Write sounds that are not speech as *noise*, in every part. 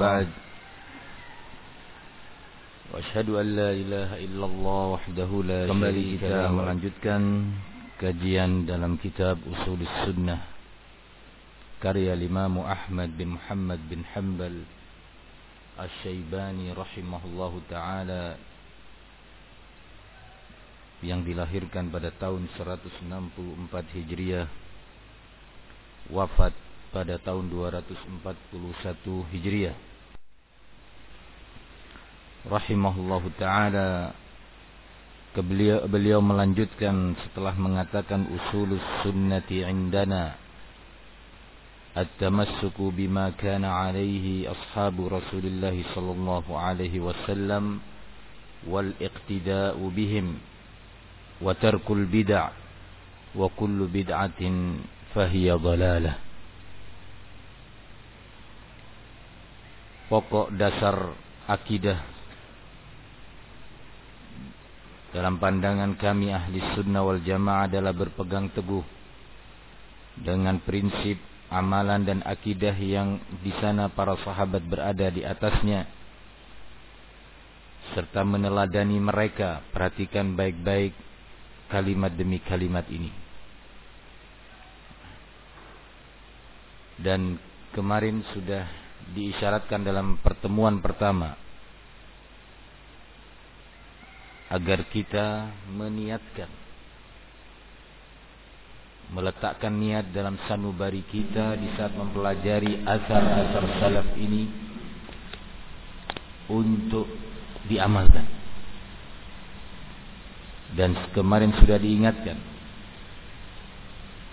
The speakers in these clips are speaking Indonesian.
بعد. واشهد an la ilaha illallah wahdahu la kembali kita melanjutkan kajian dalam kitab usul sunnah. Karya Imam Ahmad bin Muhammad bin Hanbal Al-Syaibani rahimahullahu taala yang dilahirkan pada tahun 164 Hijriah. Wafat pada tahun 241 Hijriah. Rahimahullahu taala beliau, beliau melanjutkan setelah mengatakan usulus sunnati indana bima kana alaihi ashabu Rasulillah sallallahu alaihi wasallam wal iqtida'u bihim wa tarkul bid'ah wa kullu bid'atin fahiya dhalalah pokok dasar akidah dalam pandangan kami ahli sunnah wal jamaah adalah berpegang teguh dengan prinsip amalan dan akidah yang di sana para sahabat berada di atasnya serta meneladani mereka. Perhatikan baik-baik kalimat demi kalimat ini. Dan kemarin sudah diisyaratkan dalam pertemuan pertama agar kita meniatkan meletakkan niat dalam sanubari kita di saat mempelajari asar-asar salaf ini untuk diamalkan. Dan kemarin sudah diingatkan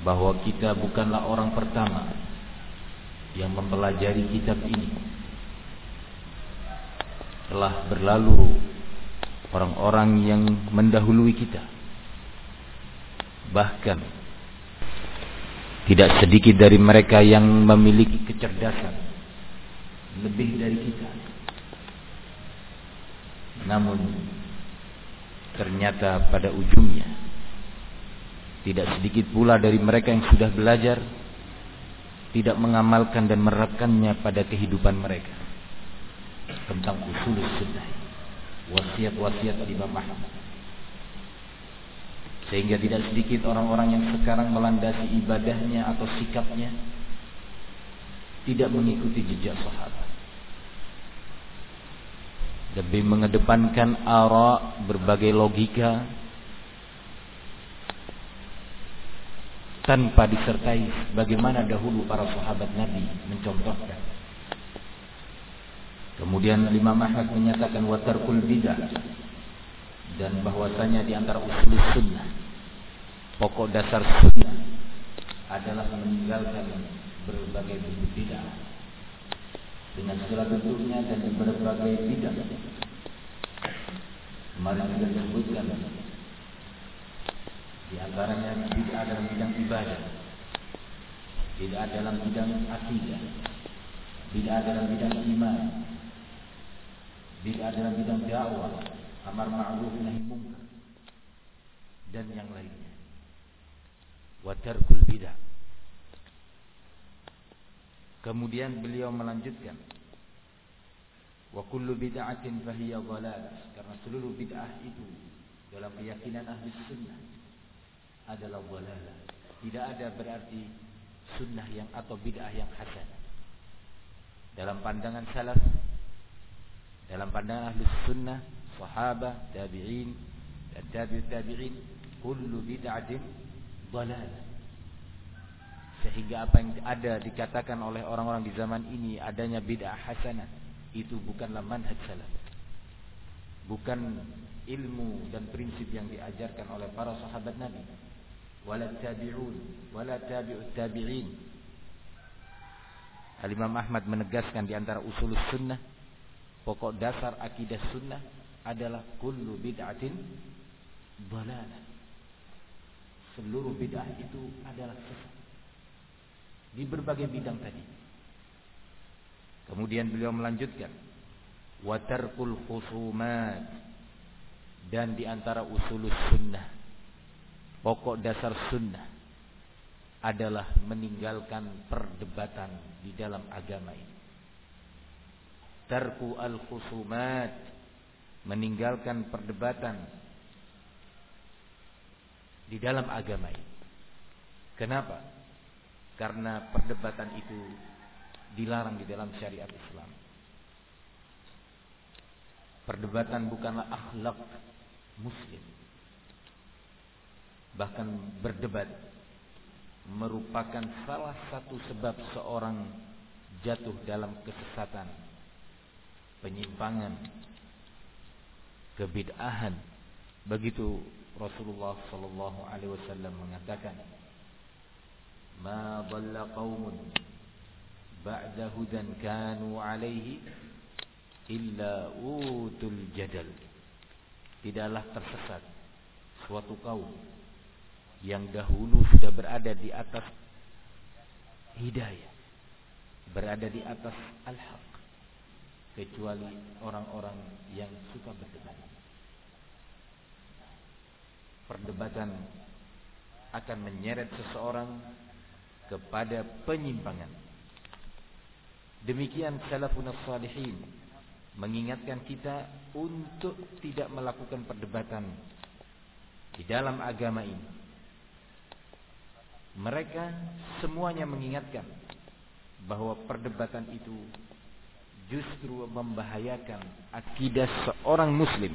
bahwa kita bukanlah orang pertama yang mempelajari kitab ini. Telah berlalu orang-orang yang mendahului kita. Bahkan tidak sedikit dari mereka yang memiliki kecerdasan lebih dari kita. Namun ternyata pada ujungnya tidak sedikit pula dari mereka yang sudah belajar tidak mengamalkan dan menerapkannya pada kehidupan mereka tentang usul sunnah wasiat-wasiat Imam Ahmad sehingga tidak sedikit orang-orang yang sekarang melandasi ibadahnya atau sikapnya tidak mengikuti jejak sahabat lebih mengedepankan ara berbagai logika tanpa disertai bagaimana dahulu para sahabat Nabi mencontohkan. Kemudian Imam Ahmad menyatakan watarkul bidah dan bahwasanya di antara usul sunnah pokok dasar sunnah adalah meninggalkan berbagai bentuk bidah dengan segala bentuknya dan berbagai bidah. Kemarin sudah disebutkan di antaranya bid'ah dalam bidang ibadah, bid'ah dalam bidang akidah, bid'ah dalam bidang iman, bid'ah dalam bidang dakwah, amar ma'ruf nahi munkar dan yang lainnya. Wa tarkul bid'ah. Kemudian beliau melanjutkan Wa kullu bid'atin fahiya dhalalah karena seluruh bid'ah itu dalam keyakinan ahli sunnah adalah walalah. Tidak ada berarti sunnah yang atau bid'ah yang hasan. Dalam pandangan salaf, dalam pandangan ahli sunnah, sahabat, tabi'in, dan tabi'ut tabi'in, kullu bid'atin walalah. Sehingga apa yang ada dikatakan oleh orang-orang di zaman ini adanya bid'ah hasanah itu bukanlah manhaj salaf. Bukan ilmu dan prinsip yang diajarkan oleh para sahabat Nabi wala tabi'un wala tabi'ut tabi'in Al Imam Ahmad menegaskan di antara usul sunnah pokok dasar akidah sunnah adalah kullu bid'atin dalalah. Seluruh bid'ah itu adalah sesat. Di berbagai bidang tadi. Kemudian beliau melanjutkan watarkul khusumat. Dan di antara usul sunnah pokok dasar sunnah adalah meninggalkan perdebatan di dalam agama ini. Tarku al-khusumat meninggalkan perdebatan di dalam agama ini. Kenapa? Karena perdebatan itu dilarang di dalam syariat Islam. Perdebatan bukanlah akhlak muslim. Bahkan berdebat merupakan salah satu sebab seorang jatuh dalam kesesatan, penyimpangan, kebid'ahan. Begitu Rasulullah sallallahu alaihi wasallam mengatakan, "Ma dhalla qaumun ba'da hudan kanu alaihi illa utul jadal." Tidaklah tersesat suatu kaum yang dahulu sudah berada di atas hidayah, berada di atas al-haq, kecuali orang-orang yang suka berdebat. Perdebatan akan menyeret seseorang kepada penyimpangan. Demikian salafun salihin mengingatkan kita untuk tidak melakukan perdebatan di dalam agama ini mereka semuanya mengingatkan bahwa perdebatan itu justru membahayakan akidah seorang muslim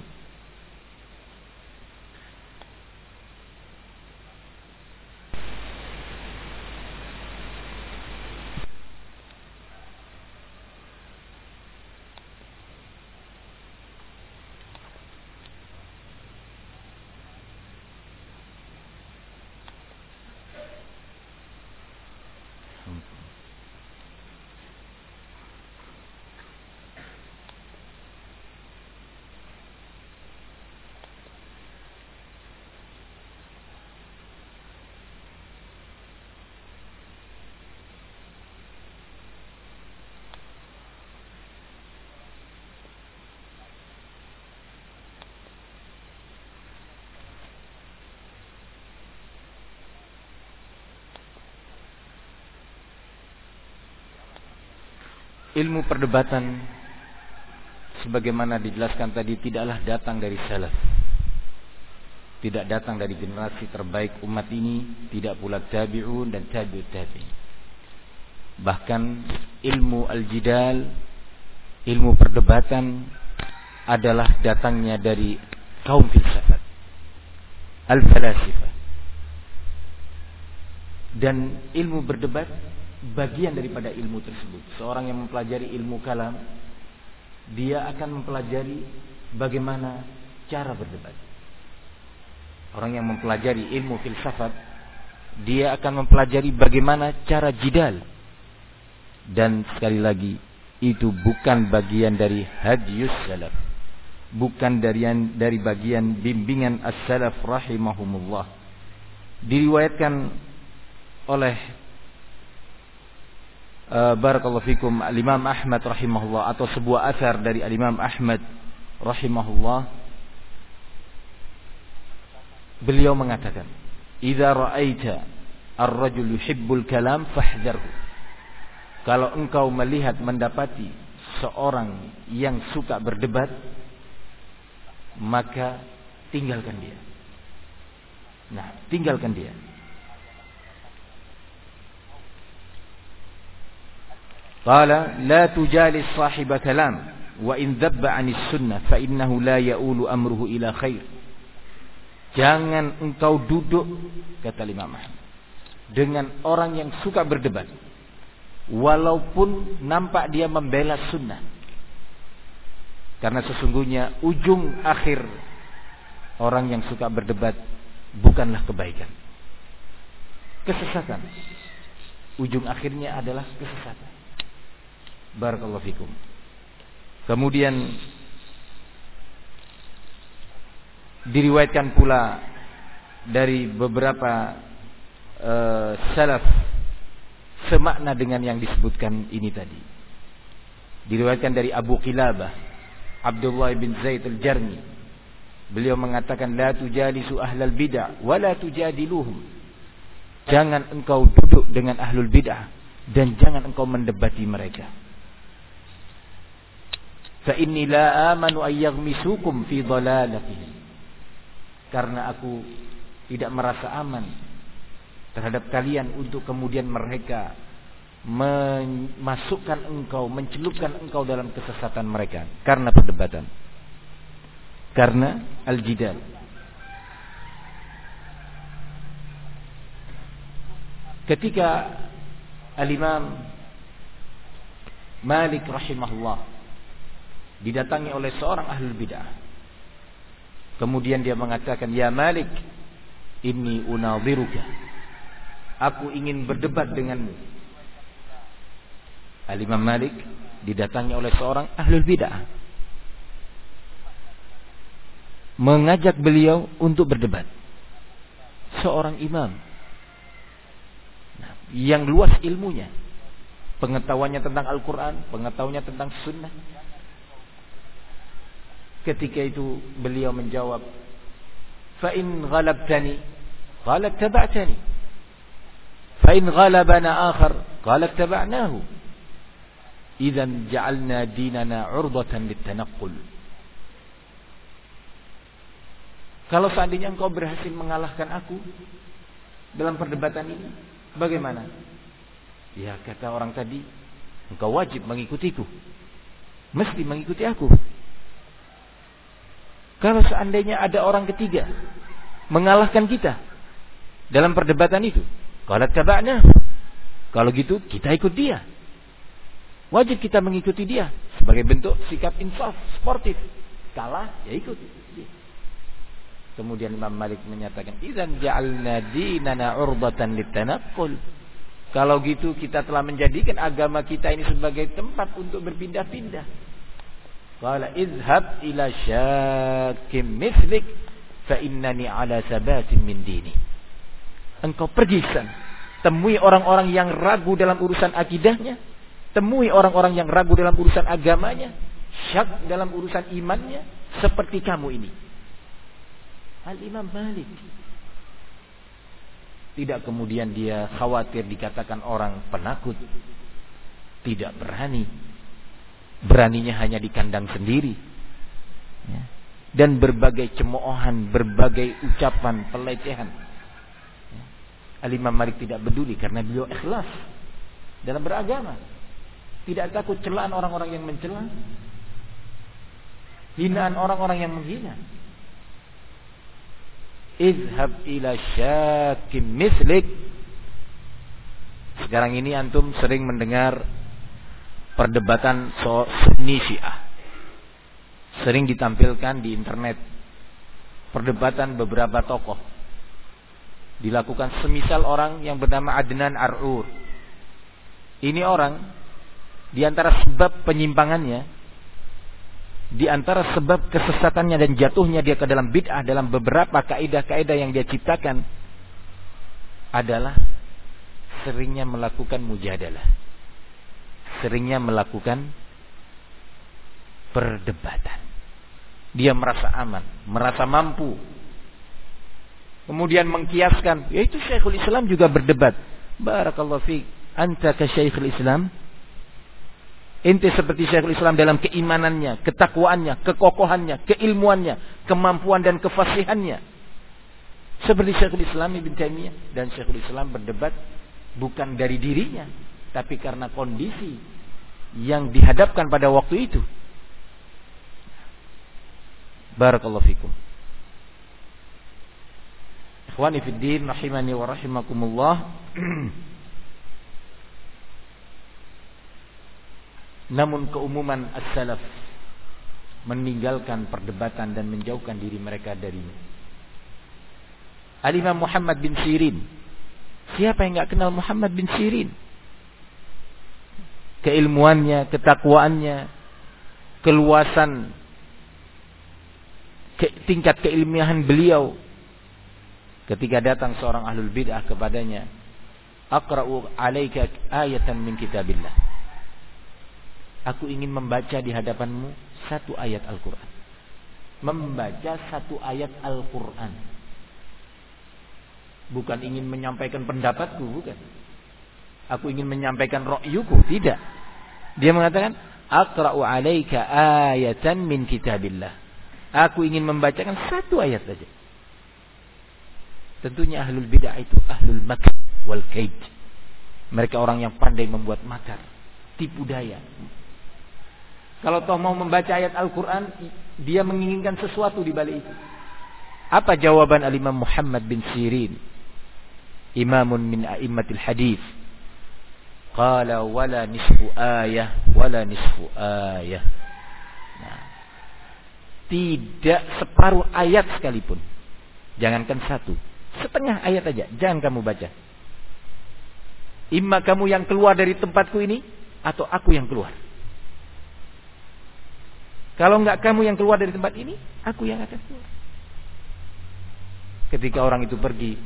ilmu perdebatan sebagaimana dijelaskan tadi tidaklah datang dari salaf. Tidak datang dari generasi terbaik umat ini, tidak pula tabi'un dan tabi'ut tabi'in. Bahkan ilmu al-jidal, ilmu perdebatan adalah datangnya dari kaum filsafat. Al-falasifah. Dan ilmu berdebat bagian daripada ilmu tersebut. Seorang yang mempelajari ilmu kalam, dia akan mempelajari bagaimana cara berdebat. Orang yang mempelajari ilmu filsafat, dia akan mempelajari bagaimana cara jidal. Dan sekali lagi, itu bukan bagian dari hadiyus salaf. Bukan dari dari bagian bimbingan as-salaf rahimahumullah. Diriwayatkan oleh uh, barakallahu fikum. al-Imam Ahmad rahimahullah atau sebuah asar dari al-Imam Ahmad rahimahullah beliau mengatakan idza ra'aita ar-rajul yuhibbul kalam fahdharhu kalau engkau melihat mendapati seorang yang suka berdebat maka tinggalkan dia. Nah tinggalkan dia Qala la tujalis sahiba kalam wa in عن anis sunnah fa innahu la ya'ulu amruhu ila khair. Jangan engkau duduk kata Imam Ahmad dengan orang yang suka berdebat walaupun nampak dia membela sunnah. Karena sesungguhnya ujung akhir orang yang suka berdebat bukanlah kebaikan. Kesesatan. Ujung akhirnya adalah kesesatan. Barakallahu fikum. Kemudian diriwayatkan pula dari beberapa uh, salaf semakna dengan yang disebutkan ini tadi. Diriwayatkan dari Abu Qilabah Abdullah bin Zaid al-Jarmi. Beliau mengatakan la tujalisu ahlal bid'ah wa la tujadiluhum. Jangan engkau duduk dengan ahlul bid'ah dan jangan engkau mendebati mereka. Fa inni la amanu ayyaghmisukum fi dhalalatihim. Karena aku tidak merasa aman terhadap kalian untuk kemudian mereka memasukkan engkau, mencelupkan engkau dalam kesesatan mereka karena perdebatan. Karena al-jidal. Ketika Al-Imam Malik rahimahullah didatangi oleh seorang ahli bidah. Kemudian dia mengatakan, "Ya Malik, ini unadhiruka. Aku ingin berdebat denganmu." Al-Imam Malik didatangi oleh seorang ahli bid'ah. Mengajak beliau untuk berdebat. Seorang imam. Nah, yang luas ilmunya. Pengetahuannya tentang Al-Quran. Pengetahuannya tentang sunnah. Ketika itu beliau menjawab. Fa'in ghalabtani. Qalat taba'tani. Fa'in ghalabana akhar. Qalat taba'nahu idzan ja'alna dinana 'urdatan litanaqqul. Kalau seandainya engkau berhasil mengalahkan aku dalam perdebatan ini, bagaimana? Ya kata orang tadi, engkau wajib mengikutiku. Mesti mengikuti aku. Kalau seandainya ada orang ketiga mengalahkan kita dalam perdebatan itu, kalau tabaknya, kalau gitu kita ikut dia. Wajib kita mengikuti dia sebagai bentuk sikap insaf, sportif. Kalah, ya ikut. Kemudian Imam Malik menyatakan, "Idzan ja'alna dinana 'urbatan litanaqqul." Kalau gitu kita telah menjadikan agama kita ini sebagai tempat untuk berpindah-pindah. Qala izhab ila syakim mislik fa innani ala sabatin min dini. Engkau pergi sana, temui orang-orang yang ragu dalam urusan akidahnya, Temui orang-orang yang ragu dalam urusan agamanya, syak dalam urusan imannya, seperti kamu ini. Al-Imam Malik. Tidak kemudian dia khawatir dikatakan orang penakut. Tidak berani. Beraninya hanya di kandang sendiri. Ya. Dan berbagai cemoohan, berbagai ucapan, pelecehan. Ya. Al-Imam Malik tidak peduli karena beliau ikhlas dalam beragama. Tidak takut celaan orang-orang yang mencela. Hinaan orang-orang yang menghina. Izhab ila syakim mislik. Sekarang ini antum sering mendengar perdebatan so Sunni Syiah. Sering ditampilkan di internet. Perdebatan beberapa tokoh. Dilakukan semisal orang yang bernama Adnan Ar'ur. Ini orang di antara sebab penyimpangannya, di antara sebab kesesatannya dan jatuhnya dia ke dalam bid'ah dalam beberapa kaidah-kaidah yang dia ciptakan adalah seringnya melakukan mujadalah. Seringnya melakukan perdebatan. Dia merasa aman, merasa mampu. Kemudian mengkiaskan, yaitu Syekhul Islam juga berdebat. Barakallahu fiik. Anta ke Syekhul Islam Inti seperti Syekhul Islam dalam keimanannya, ketakwaannya, kekokohannya, keilmuannya, kemampuan dan kefasihannya. Seperti Syekhul Islam Ibn Taimiyah dan Syekhul Islam berdebat bukan dari dirinya, tapi karena kondisi yang dihadapkan pada waktu itu. Barakallahu fikum. Ikhwani fid din rahimani wa rahimakumullah. *clears throat* Namun keumuman as-salaf meninggalkan perdebatan dan menjauhkan diri mereka darinya. Al-Imam Muhammad bin Sirin. Siapa yang nggak kenal Muhammad bin Sirin? Keilmuannya, ketakwaannya, keluasan ke, tingkat keilmiahan beliau ketika datang seorang ahlul bid'ah kepadanya aqra'u alaika ayatan min kitabillah Aku ingin membaca di hadapanmu satu ayat Al-Quran. Membaca satu ayat Al-Quran. Bukan ingin menyampaikan pendapatku, bukan. Aku ingin menyampaikan ro'yuku, tidak. Dia mengatakan, aqra'u 'alaika ayatan min kitabillah. Aku ingin membacakan satu ayat saja. Tentunya ahlul bid'ah itu ahlul makr wal kaid. Mereka orang yang pandai membuat makar, tipu daya. Kalau toh mau membaca ayat Al-Quran, dia menginginkan sesuatu di balik itu. Apa jawaban Al-Imam Muhammad bin Sirin? Imamun min a'immatil hadith. Qala wala nisfu ayah, wala nisfu ayah. Nah, tidak separuh ayat sekalipun. Jangankan satu. Setengah ayat aja. Jangan kamu baca. Imma kamu yang keluar dari tempatku ini atau aku yang keluar. Kalau enggak kamu yang keluar dari tempat ini, aku yang akan keluar. Ketika orang itu pergi,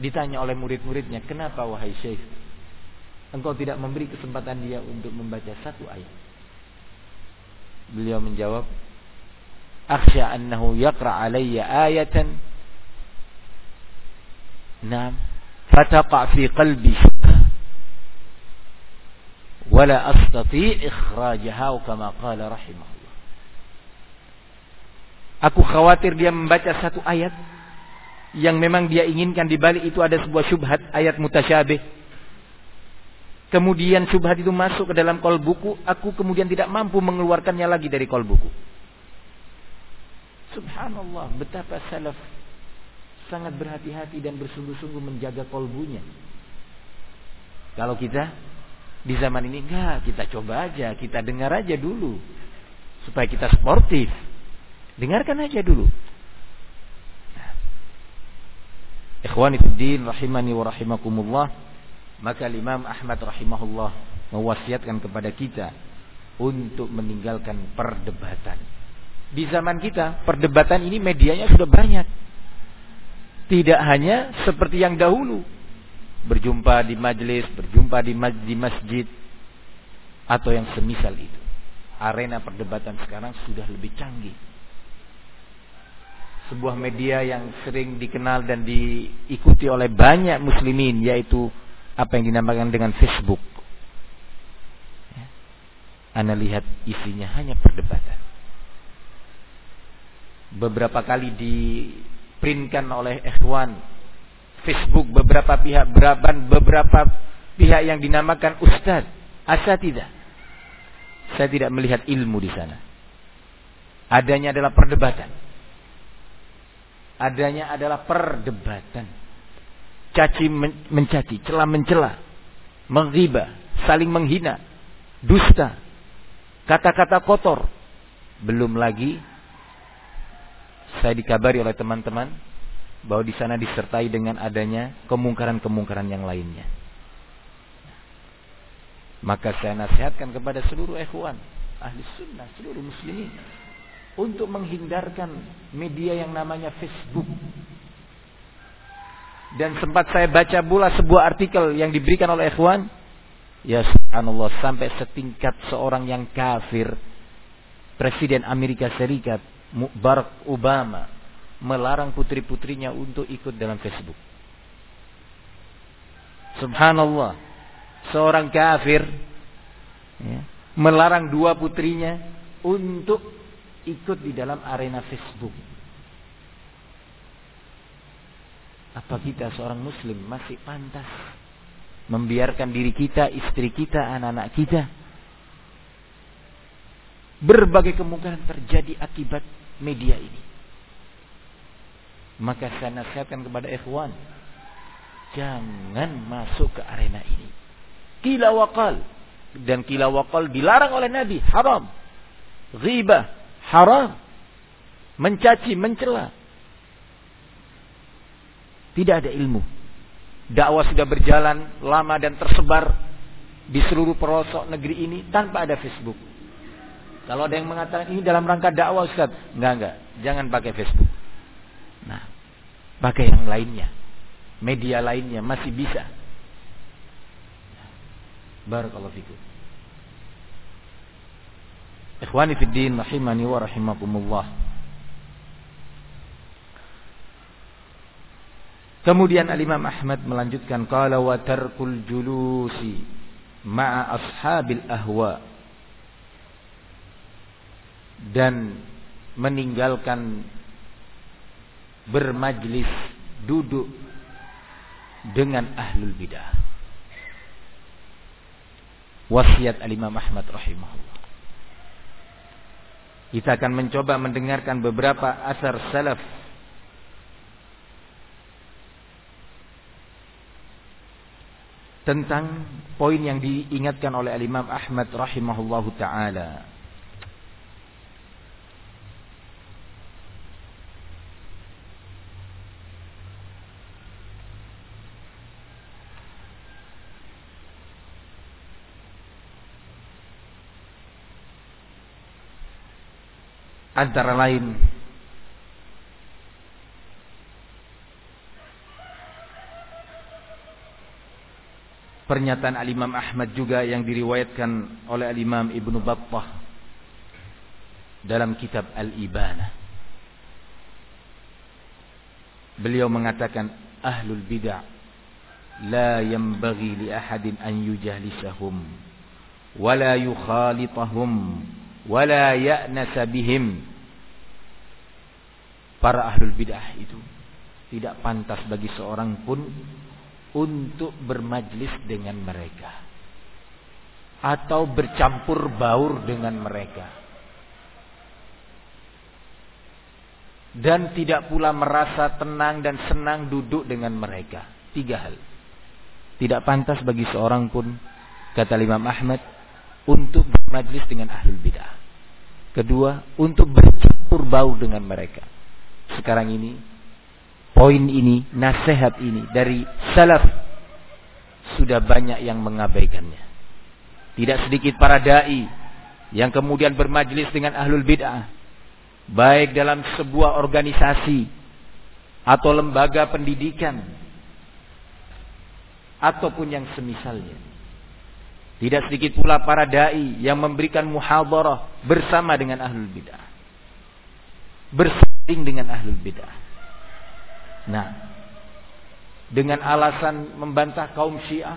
ditanya oleh murid-muridnya, "Kenapa wahai Syekh? Engkau tidak memberi kesempatan dia untuk membaca satu ayat?" Beliau menjawab, "Akhsha annahu yaqra alayya ayatan." Naam, fataqa fi qalbi ولا أستطيع إخراجها كما قال رحمه الله Aku khawatir dia membaca satu ayat yang memang dia inginkan di balik itu ada sebuah syubhat ayat mutasyabih. Kemudian syubhat itu masuk ke dalam kolbuku, aku kemudian tidak mampu mengeluarkannya lagi dari kolbuku. Subhanallah, betapa salaf sangat berhati-hati dan bersungguh-sungguh menjaga kolbunya. Kalau kita di zaman ini enggak, kita coba aja, kita dengar aja dulu. Supaya kita sportif. Dengarkan aja dulu. Ikhwani fiddin rahimani wa rahimakumullah. Maka Imam Ahmad rahimahullah mewasiatkan kepada kita untuk meninggalkan perdebatan. Di zaman kita, perdebatan ini medianya sudah banyak. Tidak hanya seperti yang dahulu, berjumpa di majelis, berjumpa di, di masjid atau yang semisal itu. Arena perdebatan sekarang sudah lebih canggih. Sebuah media yang sering dikenal dan diikuti oleh banyak muslimin yaitu apa yang dinamakan dengan Facebook. Ya. Anda lihat isinya hanya perdebatan. Beberapa kali diprintkan oleh ikhwan Facebook beberapa pihak beberapa beberapa pihak yang dinamakan ustaz asatidah. Saya tidak melihat ilmu di sana. Adanya adalah perdebatan. Adanya adalah perdebatan. Caci mencaci, celah mencela, menghibah, saling menghina, dusta, kata-kata kotor. Belum lagi saya dikabari oleh teman-teman bahwa di sana disertai dengan adanya kemungkaran-kemungkaran yang lainnya. Maka saya nasihatkan kepada seluruh ikhwan, ahli sunnah, seluruh muslimin untuk menghindarkan media yang namanya Facebook. Dan sempat saya baca pula sebuah artikel yang diberikan oleh ikhwan, ya subhanallah sampai setingkat seorang yang kafir, Presiden Amerika Serikat, Barack Obama, melarang putri-putrinya untuk ikut dalam Facebook. Subhanallah, seorang kafir ya, melarang dua putrinya untuk ikut di dalam arena Facebook. Apa kita seorang muslim masih pantas membiarkan diri kita, istri kita, anak-anak kita berbagai kemungkinan terjadi akibat media ini. Maka saya nasihatkan kepada ikhwan. Jangan masuk ke arena ini. Kila wakal. Dan kila wakal dilarang oleh Nabi. Haram. Ghibah. Haram. Mencaci, mencela. Tidak ada ilmu. Dakwah sudah berjalan lama dan tersebar di seluruh pelosok negeri ini tanpa ada Facebook. Kalau ada yang mengatakan ini dalam rangka dakwah Ustaz, enggak enggak, jangan pakai Facebook. Nah, pakai yang lainnya. Media lainnya masih bisa. Barakallahu fikum. Ikhwani fid din rahimani wa rahimakumullah. Kemudian Al-Imam Ahmad melanjutkan qala wa tarkul julusi ma'a ashabil ahwa dan meninggalkan bermajlis duduk dengan ahlul bidah. Wasiat Al-Imam Ahmad rahimahullah. Kita akan mencoba mendengarkan beberapa asar salaf tentang poin yang diingatkan oleh Al-Imam Ahmad rahimahullahu taala. antara lain pernyataan Al-Imam Ahmad juga yang diriwayatkan oleh Al-Imam Ibnu Battah dalam kitab Al-Ibana. Beliau mengatakan ahlul bid'ah la yanbaghi li ahadin an yujahlisahum wa la ya'nasa bihim. Para ahlul bid'ah itu tidak pantas bagi seorang pun untuk bermajlis dengan mereka. Atau bercampur baur dengan mereka. Dan tidak pula merasa tenang dan senang duduk dengan mereka. Tiga hal. Tidak pantas bagi seorang pun kata Imam Ahmad untuk bermajlis dengan ahlul bidah. Kedua untuk bercampur baur dengan mereka. Sekarang ini poin ini, nasihat ini dari salaf sudah banyak yang mengabaikannya. Tidak sedikit para dai yang kemudian bermajlis dengan ahlul bid'ah baik dalam sebuah organisasi atau lembaga pendidikan ataupun yang semisalnya. Tidak sedikit pula para dai yang memberikan muhadarah bersama dengan ahlul bid'ah. Bersanding dengan ahlul bid'ah. Nah, dengan alasan membantah kaum Syiah,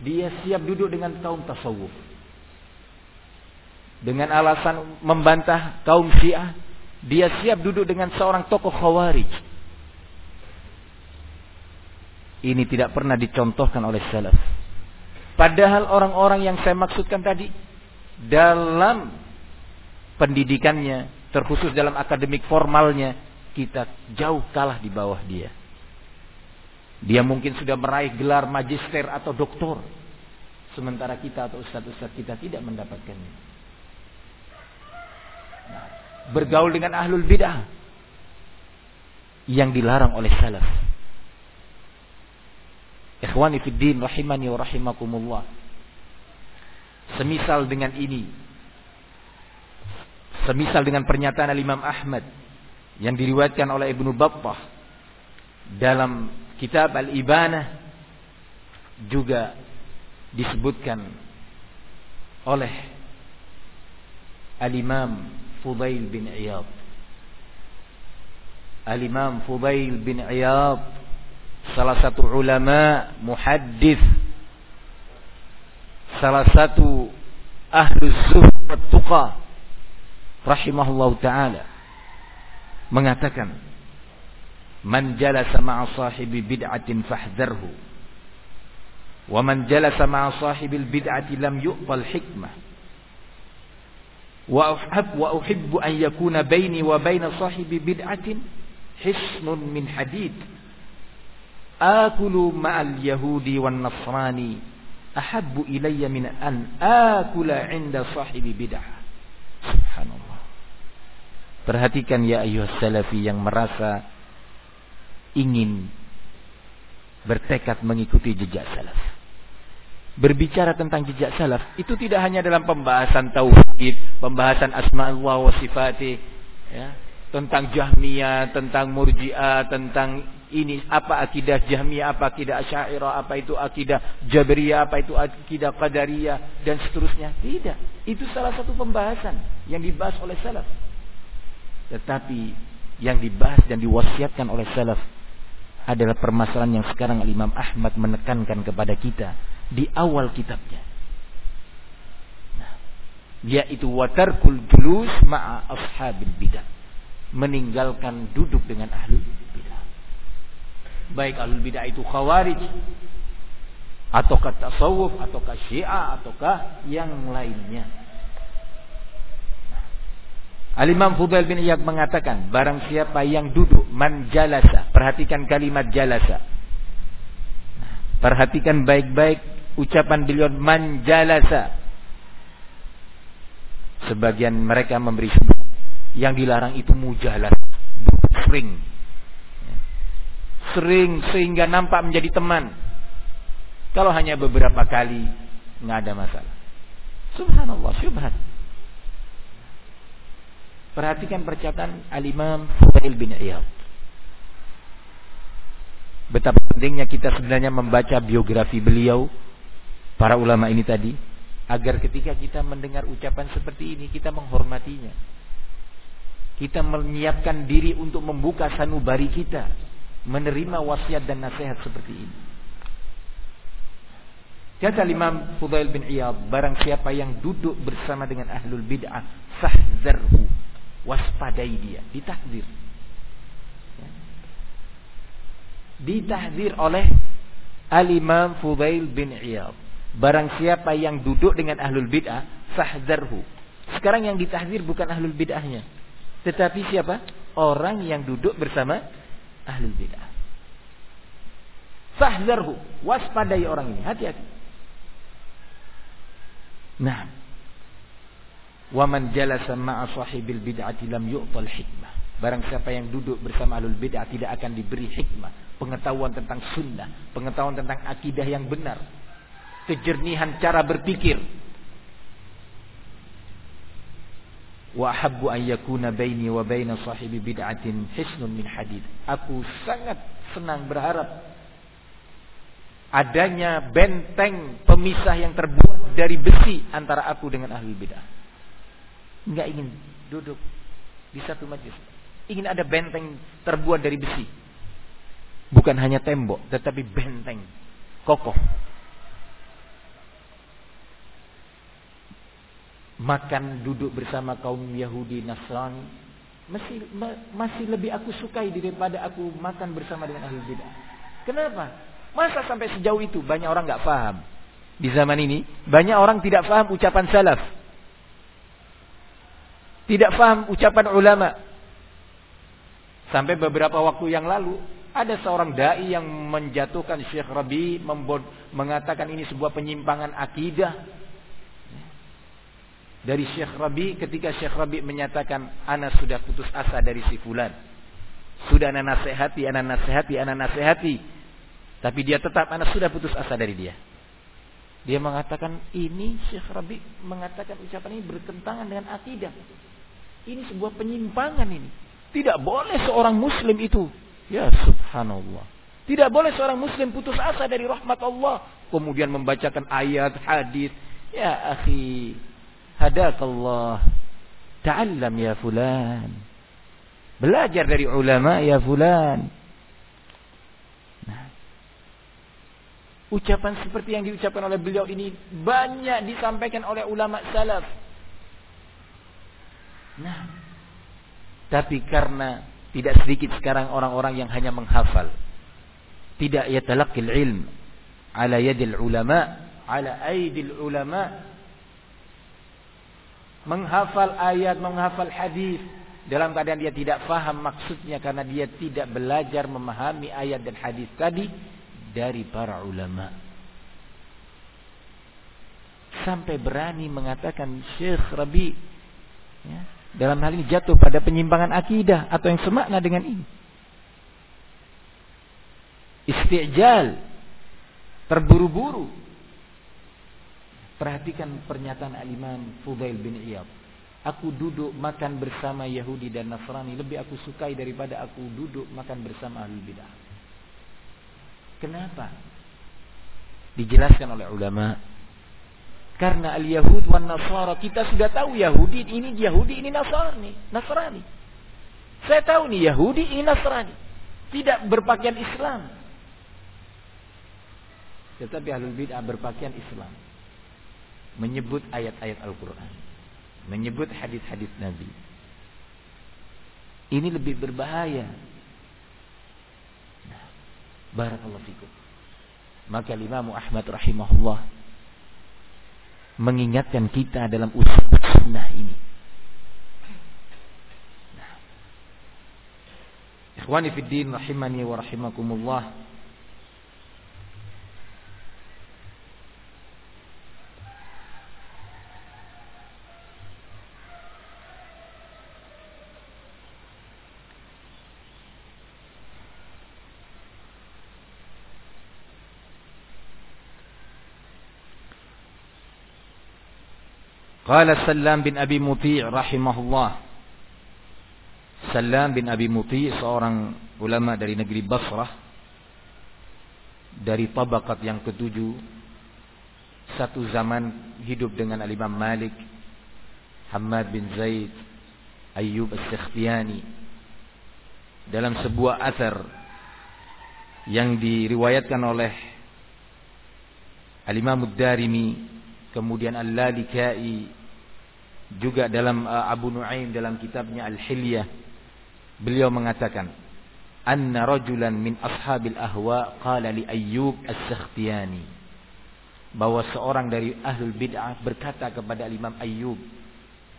dia siap duduk dengan kaum tasawuf. Dengan alasan membantah kaum Syiah, dia siap duduk dengan seorang tokoh khawarij. Ini tidak pernah dicontohkan oleh salaf. Padahal orang-orang yang saya maksudkan tadi dalam pendidikannya, terkhusus dalam akademik formalnya, kita jauh kalah di bawah dia. Dia mungkin sudah meraih gelar magister atau doktor. Sementara kita atau ustadz-ustadz kita tidak mendapatkannya. Nah, bergaul dengan ahlul bidah. Yang dilarang oleh salaf. Ikhwani fiddin rahimani wa rahimakumullah. Semisal dengan ini. Semisal dengan pernyataan Imam Ahmad yang diriwayatkan oleh Ibnu Battah dalam kitab Al-Ibanah juga disebutkan oleh Al-Imam Fudail bin Iyad. Al-Imam Fudail bin Iyad salah satu ulama muhaddis salah satu ahlu zuhud wa tuqa rahimahullah taala mengatakan man jalasa ma'a sahibi bid'atin fahdharhu wa man jalasa ma'a sahibil bid'ati lam yu'tal hikmah wa uhab wa uhibbu an yakuna baini wa baina sahibi bid'atin hisnun min hadid akulu ma'al yahudi wan nasrani ahabbu ilayya min an akula 'inda sahibi bid'ah subhanallah Perhatikan ya ayuh salafi yang merasa ingin bertekad mengikuti jejak salaf. Berbicara tentang jejak salaf itu tidak hanya dalam pembahasan tauhid, pembahasan asma Allah wa sifati, ya, tentang Jahmiyah, tentang Murji'ah, tentang ini apa akidah Jahmiyah, apa akidah Asy'ariyah, apa itu akidah Jabriyah, apa itu akidah Qadariyah dan seterusnya. Tidak. Itu salah satu pembahasan yang dibahas oleh salaf. Tetapi yang dibahas dan diwasiatkan oleh salaf adalah permasalahan yang sekarang Imam Ahmad menekankan kepada kita di awal kitabnya. Nah, yaitu watarkul julus ma'a ashabil bidah. Meninggalkan duduk dengan ahli bidah. Baik ahli bidah itu khawarij ataukah tasawuf ataukah syiah ataukah yang lainnya Al-Imam Fudail bin Iyad mengatakan, barang siapa yang duduk man jalasa, perhatikan kalimat jalasa. Perhatikan baik-baik ucapan beliau man jalasa. Sebagian mereka memberi sebut yang dilarang itu mujalas, sering. Sering sehingga nampak menjadi teman. Kalau hanya beberapa kali nggak ada masalah. Subhanallah, syubhat. Perhatikan perkataan Al-Imam Fudail bin Iyad. Betapa pentingnya kita sebenarnya membaca biografi beliau, para ulama ini tadi, agar ketika kita mendengar ucapan seperti ini, kita menghormatinya. Kita menyiapkan diri untuk membuka sanubari kita, menerima wasiat dan nasihat seperti ini. Kata Imam Fudail bin Iyad, barang siapa yang duduk bersama dengan ahlul bid'ah, fahzarhu waspadai dia, ditahdir. Ya. Oleh Al-Imam Fudail bin Iyad. Barang siapa yang duduk dengan ahlul bid'ah, fahdarhu. Sekarang yang ditahdir bukan ahlul bid'ahnya. Tetapi siapa? Orang yang duduk bersama ahlul bid'ah. Fahdarhu. Waspadai orang ini. Hati-hati. Nah, Waman jalasa ma'a sahibil bid'ati lam yu'tal hikmah. Barang siapa yang duduk bersama alul bid'ah tidak akan diberi hikmah. Pengetahuan tentang sunnah. Pengetahuan tentang akidah yang benar. Kejernihan cara berpikir. Wa ahabbu an yakuna baini wa baina sahibi bid'atin hisnun min hadid. Aku sangat senang berharap adanya benteng pemisah yang terbuat dari besi antara aku dengan ahli bid'ah nggak ingin duduk di satu majlis. Ingin ada benteng terbuat dari besi. Bukan hanya tembok, tetapi benteng kokoh. Makan duduk bersama kaum Yahudi Nasrani masih masih lebih aku sukai daripada aku makan bersama dengan ahli bidah. Kenapa? Masa sampai sejauh itu banyak orang nggak paham. Di zaman ini banyak orang tidak paham ucapan salaf. Tidak paham ucapan ulama. Sampai beberapa waktu yang lalu ada seorang dai yang menjatuhkan Syekh Rabi mengatakan ini sebuah penyimpangan akidah dari Syekh Rabi ketika Syekh Rabi menyatakan ana sudah putus asa dari si fulan. Sudah ana nasihati, ana nasihati, ana nasihati. Tapi dia tetap ana sudah putus asa dari dia. Dia mengatakan ini Syekh Rabi mengatakan ucapan ini bertentangan dengan akidah. Ini sebuah penyimpangan ini. Tidak boleh seorang muslim itu. Ya subhanallah. Tidak boleh seorang muslim putus asa dari rahmat Allah. Kemudian membacakan ayat, hadis. Ya akhi. Hadakallah. Ta'allam ya fulan. Belajar dari ulama ya fulan. Nah. Ucapan seperti yang diucapkan oleh beliau ini banyak disampaikan oleh ulama salaf. Nah, tapi karena tidak sedikit sekarang orang-orang yang hanya menghafal. Tidak yatalaqil ilm ala yadil ulama, ala aidil ulama. Menghafal ayat, menghafal hadis dalam keadaan dia tidak faham maksudnya karena dia tidak belajar memahami ayat dan hadis tadi dari para ulama. Sampai berani mengatakan Syekh Rabi ya, dalam hal ini jatuh pada penyimpangan akidah atau yang semakna dengan ini. Istijal, terburu-buru. Perhatikan pernyataan al-Imam Fudail bin Iyad. Aku duduk makan bersama Yahudi dan Nasrani lebih aku sukai daripada aku duduk makan bersama ahli bidah. Kenapa? Dijelaskan oleh ulama karena al-Yahud wan Nasara kita sudah tahu Yahudi ini Yahudi ini Nasrani, Nasrani. Saya tahu nih Yahudi ini Nasrani. Tidak berpakaian Islam. Tetapi Ahlul Bid'ah berpakaian Islam. Menyebut ayat-ayat Al-Quran. menyebut hadis-hadis Nabi. Ini lebih berbahaya. Nah, barakallahu fikum. Maka Imam Ahmad rahimahullah mengingatkan kita dalam usul sunnah ini. Nah. Ikhwani fid din rahimani wa rahimakumullah. Qala Salam bin Abi Muti' rahimahullah. Salam bin Abi Muti' seorang ulama dari negeri Basrah. Dari tabakat yang ketujuh. Satu zaman hidup dengan Al-Imam Malik Hamad bin Zaid Ayyub As-Sakhtiyani. Dalam sebuah athar yang diriwayatkan oleh Al-Imam Ad-Darimi kemudian Al-Lalikai juga dalam uh, Abu Nuaim dalam kitabnya Al-Hilyah beliau mengatakan anna rajulan min ashabil ahwa qala li Ayyub As-Sakhtiyani. Bahwa seorang dari ahlul bid'ah berkata kepada Imam Ayyub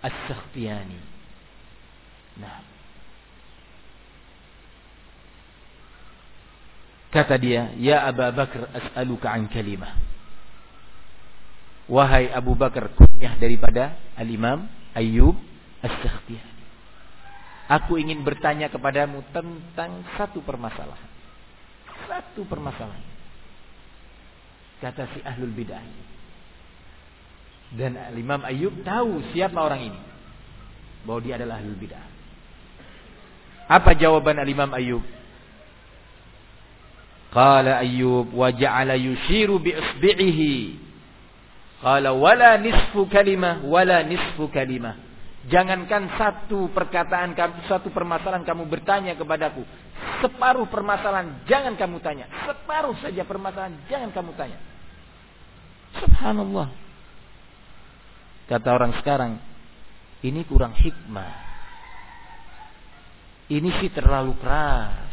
As-Sakhtiyani. Nah. Kata dia ya Abu Bakar as'aluka an kalimah Wahai Abu Bakar, kunyah daripada Al-Imam Ayyub As-Sakhtiyani. Aku ingin bertanya kepadamu tentang satu permasalahan. Satu permasalahan. Kata si Ahlul Bidah. Dan Al-Imam Ayyub tahu siapa orang ini. Bahwa dia adalah Ahlul Bidah. Apa jawaban Al-Imam Ayyub? Qala Ayyub wa yushiru bi isbi'ihi Qala wala nisfu kalimah wala nisfu kalimah. Jangankan satu perkataan satu permasalahan kamu bertanya kepadaku. Separuh permasalahan jangan kamu tanya. Separuh saja permasalahan jangan kamu tanya. Subhanallah. Kata orang sekarang, ini kurang hikmah. Ini sih terlalu keras.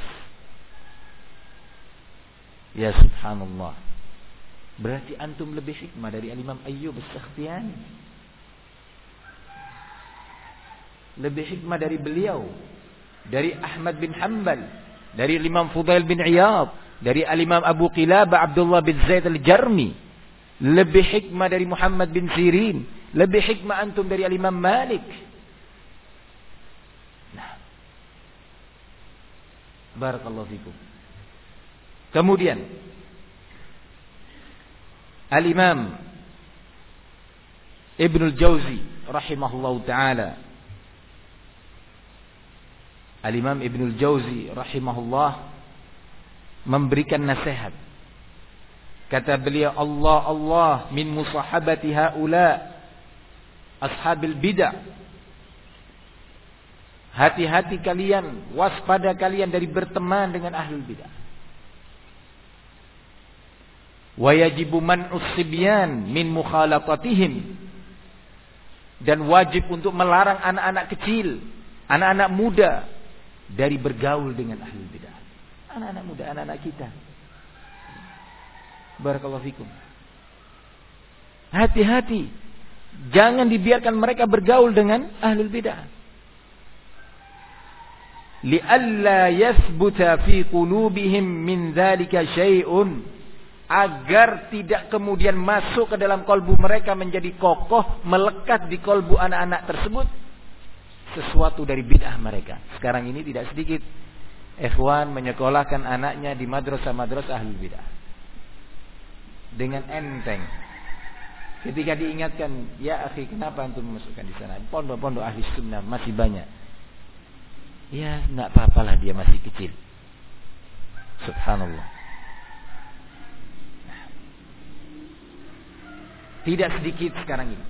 Ya subhanallah. Berarti antum lebih hikmah dari Imam Ayyub As-Sakhtiyani. Lebih hikmah dari beliau. Dari Ahmad bin Hanbal. Dari Imam Fudail bin Iyad. Dari Al-Imam Abu Qilabah Abdullah bin Zaid Al-Jarmi. Lebih hikmah dari Muhammad bin Sirin. Lebih hikmah antum dari Al-Imam Malik. Nah. Barakallahu fikum. Kemudian Al-Imam Ibnul Jauzi rahimahullah taala. Al-Imam Ibnul Jauzi rahimahullah memberikan nasihat. Kata beliau Allah Allah min musahabati haula ashabil bidah. Hati-hati kalian waspada kalian dari berteman dengan ahlul bidah wa yajibu man'us sibyan min mukhalaqatihim dan wajib untuk melarang anak-anak kecil, anak-anak muda dari bergaul dengan ahli bidah. Anak-anak muda, anak-anak kita. Barakallahu fikum. Hati-hati. Jangan dibiarkan mereka bergaul dengan ahli bidah. Lialla yathbuta fi qulubihim min dhalika syai'un agar tidak kemudian masuk ke dalam kolbu mereka menjadi kokoh melekat di kolbu anak-anak tersebut sesuatu dari bid'ah mereka. Sekarang ini tidak sedikit ikhwan menyekolahkan anaknya di madrasah-madrasah ahli bid'ah. Dengan enteng. Ketika diingatkan, ya akhi kenapa antum memasukkan di sana? Pondok-pondok ahli sunnah masih banyak. Ya, enggak apa-apalah dia masih kecil. Subhanallah. Tidak sedikit sekarang ini.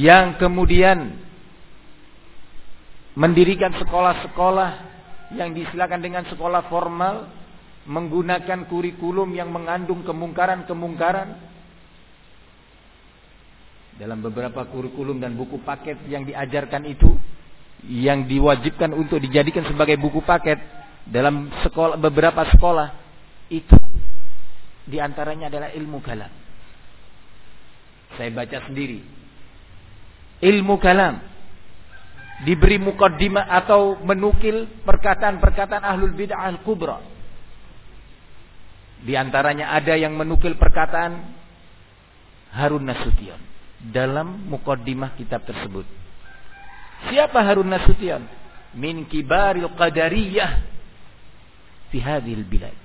Yang kemudian mendirikan sekolah-sekolah yang disilakan dengan sekolah formal menggunakan kurikulum yang mengandung kemungkaran-kemungkaran dalam beberapa kurikulum dan buku paket yang diajarkan itu yang diwajibkan untuk dijadikan sebagai buku paket dalam sekolah beberapa sekolah itu di antaranya adalah ilmu kalam. Saya baca sendiri. Ilmu kalam diberi mukaddimah atau menukil perkataan-perkataan ahlul bid'ah al-kubra. Di antaranya ada yang menukil perkataan Harun Nasution dalam mukaddimah kitab tersebut. Siapa Harun Nasution? Min kibaril qadariyah fi hadhil bilad.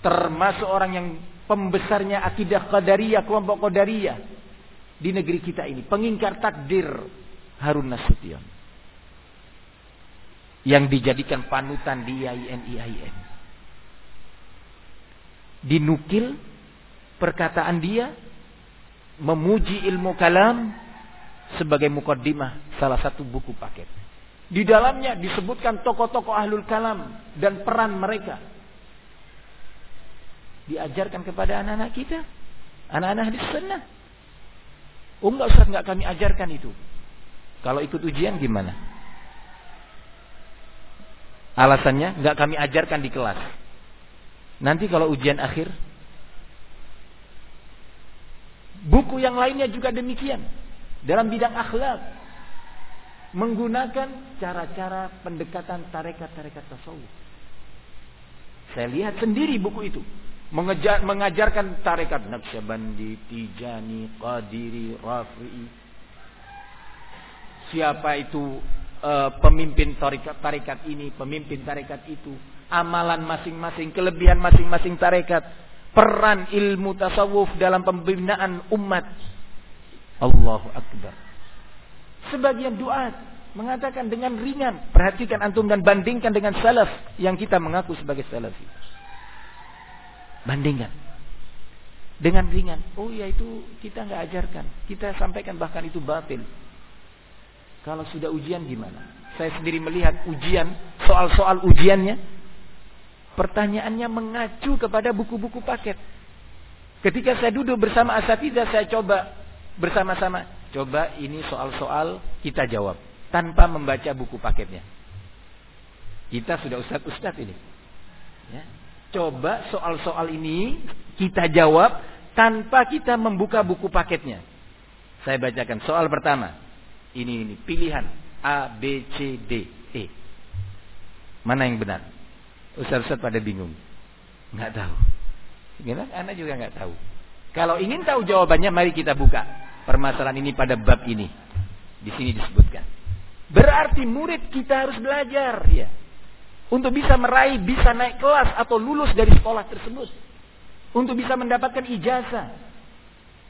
Termasuk orang yang pembesarnya akidah qadariyah, kelompok qadariyah di negeri kita ini, pengingkar takdir Harun Nasution. Yang dijadikan panutan di IAIN IAIN. Dinukil perkataan dia memuji ilmu kalam sebagai mukaddimah salah satu buku paket. Di dalamnya disebutkan tokoh-tokoh ahlul kalam dan peran mereka. Diajarkan kepada anak-anak kita. Anak-anak di sana. Oh enggak Ustaz, enggak kami ajarkan itu. Kalau ikut ujian gimana? Alasannya enggak kami ajarkan di kelas. Nanti kalau ujian akhir Buku yang lainnya juga demikian. Dalam bidang akhlak. Menggunakan cara-cara pendekatan tarekat-tarekat tasawuf. Saya lihat sendiri buku itu. Mengejar, mengajarkan tarekat Naqsyabandi, Tijani, Qadiri, Rafi'i. Siapa itu uh, pemimpin tarekat, tarekat ini, pemimpin tarekat itu. Amalan masing-masing, kelebihan masing-masing tarekat peran ilmu tasawuf dalam pembinaan umat. Allahu Akbar. Sebagian doa mengatakan dengan ringan. Perhatikan antum dan bandingkan dengan salaf yang kita mengaku sebagai salafi. Bandingkan. Dengan ringan. Oh ya itu kita nggak ajarkan. Kita sampaikan bahkan itu batil. Kalau sudah ujian gimana? Saya sendiri melihat ujian, soal-soal ujiannya Pertanyaannya mengacu kepada buku-buku paket. Ketika saya duduk bersama asatidah, saya coba bersama-sama. Coba ini soal-soal kita jawab. Tanpa membaca buku paketnya. Kita sudah ustadz-ustadz ini. Ya. Coba soal-soal ini kita jawab tanpa kita membuka buku paketnya. Saya bacakan soal pertama. Ini ini pilihan A B C D E. Mana yang benar? Ustaz-ustaz pada bingung. Nggak tahu. Gimana? Anak juga nggak tahu. Kalau ingin tahu jawabannya, mari kita buka permasalahan ini pada bab ini. Di sini disebutkan. Berarti murid kita harus belajar, ya, untuk bisa meraih, bisa naik kelas atau lulus dari sekolah tersebut, untuk bisa mendapatkan ijazah.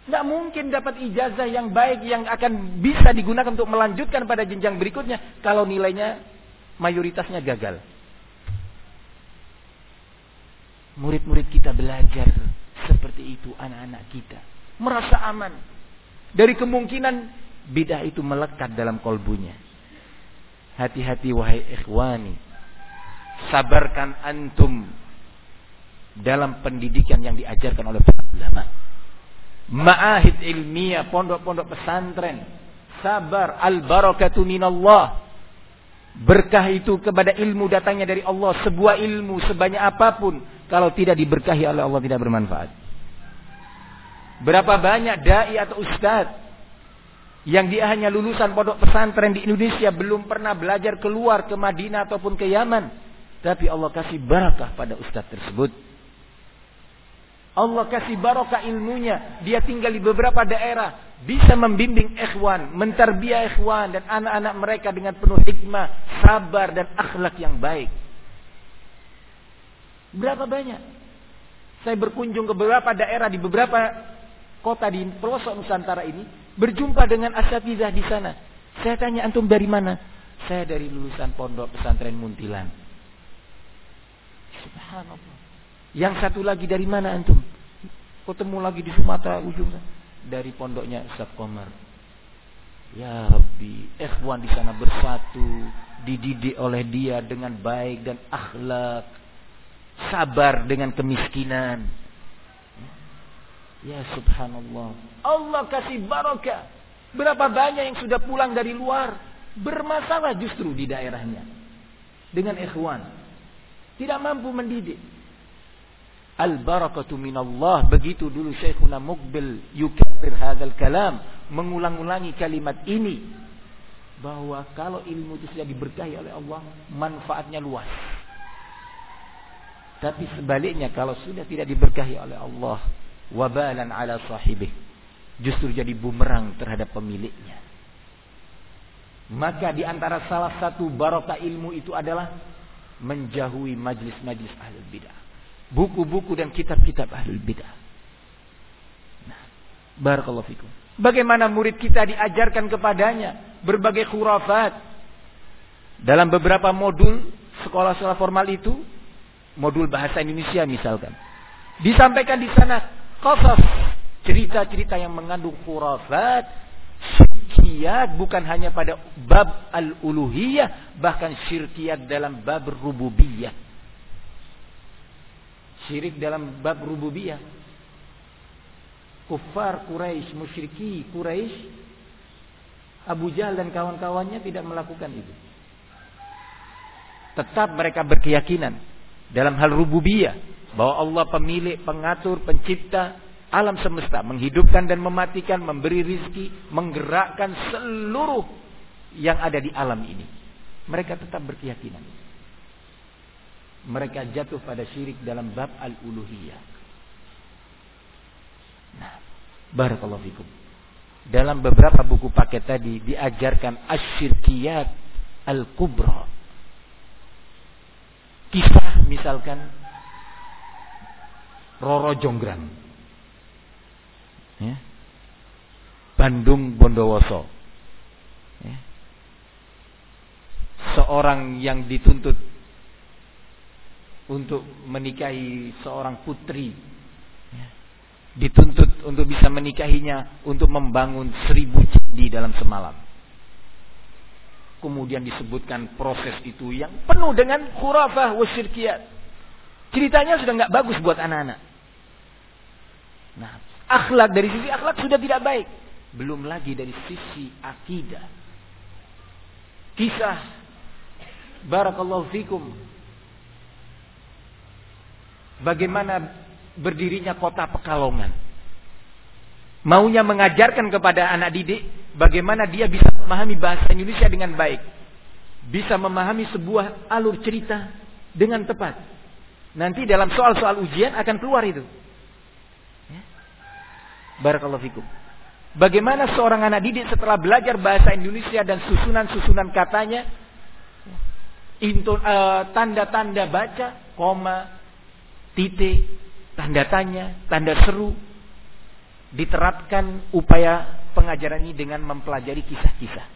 Nggak mungkin dapat ijazah yang baik yang akan bisa digunakan untuk melanjutkan pada jenjang berikutnya kalau nilainya mayoritasnya gagal. Murid-murid kita belajar seperti itu anak-anak kita. Merasa aman. Dari kemungkinan bidah itu melekat dalam kolbunya. Hati-hati wahai ikhwani. Sabarkan antum dalam pendidikan yang diajarkan oleh para ulama. Ma'ahid ilmiah, pondok-pondok pesantren. Sabar, al-barakatu minallah. Berkah itu kepada ilmu datangnya dari Allah. Sebuah ilmu sebanyak apa pun. Kalau tidak diberkahi oleh Allah tidak bermanfaat. Berapa banyak da'i atau ustadz. Yang dia hanya lulusan pondok pesantren di Indonesia. Belum pernah belajar keluar ke Madinah ataupun ke Yaman. Tapi Allah kasih barakah pada ustadz tersebut. Allah kasih barokah ilmunya. Dia tinggal di beberapa daerah. Bisa membimbing ikhwan. Menterbiah ikhwan. Dan anak-anak mereka dengan penuh hikmah. Sabar dan akhlak yang baik. Berapa banyak? Saya berkunjung ke beberapa daerah di beberapa kota di pelosok Nusantara ini. Berjumpa dengan asatidah di sana. Saya tanya antum dari mana? Saya dari lulusan pondok pesantren Muntilan. Subhanallah. Yang satu lagi dari mana antum? Ketemu lagi di Sumatera ujung dari pondoknya Ustaz Komar. Ya Rabbi, ikhwan di sana bersatu, dididik oleh dia dengan baik dan akhlak, sabar dengan kemiskinan. Ya subhanallah. Allah kasih barokah. Berapa banyak yang sudah pulang dari luar. Bermasalah justru di daerahnya. Dengan ikhwan. Tidak mampu mendidik. Al-barakatu minallah. Begitu dulu Syekhuna Mukbil yukabir hadal kalam. Mengulang-ulangi kalimat ini. Bahwa kalau ilmu itu sudah diberkahi oleh Allah. Manfaatnya luas. Tapi sebaliknya kalau sudah tidak diberkahi oleh Allah wabalan ala sahibih. Justru jadi bumerang terhadap pemiliknya. Maka di antara salah satu barokah ilmu itu adalah menjauhi majlis-majlis ahlul bidah. Buku-buku dan kitab-kitab ahlul bidah. Nah, barakallahu fikum. Bagaimana murid kita diajarkan kepadanya berbagai khurafat. Dalam beberapa modul sekolah-sekolah formal itu, modul bahasa Indonesia misalkan. Disampaikan di sana qasas, cerita-cerita yang mengandung khurafat, syirkiyat bukan hanya pada bab al-uluhiyah, bahkan syirkiyat dalam bab rububiyah. Syirik dalam bab rububiyah. Kufar Quraisy, musyriki Quraisy, Abu Jahal dan kawan-kawannya tidak melakukan itu. Tetap mereka berkeyakinan dalam hal rububiyah bahwa Allah pemilik, pengatur, pencipta alam semesta, menghidupkan dan mematikan, memberi rizki, menggerakkan seluruh yang ada di alam ini. Mereka tetap berkeyakinan. Mereka jatuh pada syirik dalam bab al-uluhiyah. Nah, barakallahu fikum. Dalam beberapa buku paket tadi diajarkan asyirkiyat al-kubra. Kisah misalkan Roro Jonggrang. Ya. Bandung Bondowoso. Ya. Seorang yang dituntut untuk menikahi seorang putri. Ya. Dituntut untuk bisa menikahinya untuk membangun seribu candi dalam semalam. Kemudian disebutkan proses itu yang penuh dengan khurafah wasyirkiyat. Ceritanya sudah nggak bagus buat anak-anak. Nah, akhlak dari sisi akhlak sudah tidak baik. Belum lagi dari sisi akidah. Kisah Barakallahu fikum. Bagaimana berdirinya kota Pekalongan. Maunya mengajarkan kepada anak didik bagaimana dia bisa memahami bahasa Indonesia dengan baik. Bisa memahami sebuah alur cerita dengan tepat. Nanti dalam soal-soal ujian akan keluar itu. Barakallahu fikum. Bagaimana seorang anak didik setelah belajar bahasa Indonesia dan susunan-susunan katanya, eh, tanda-tanda baca, koma, titik, tanda tanya, tanda seru, diterapkan upaya pengajaran ini dengan mempelajari kisah-kisah.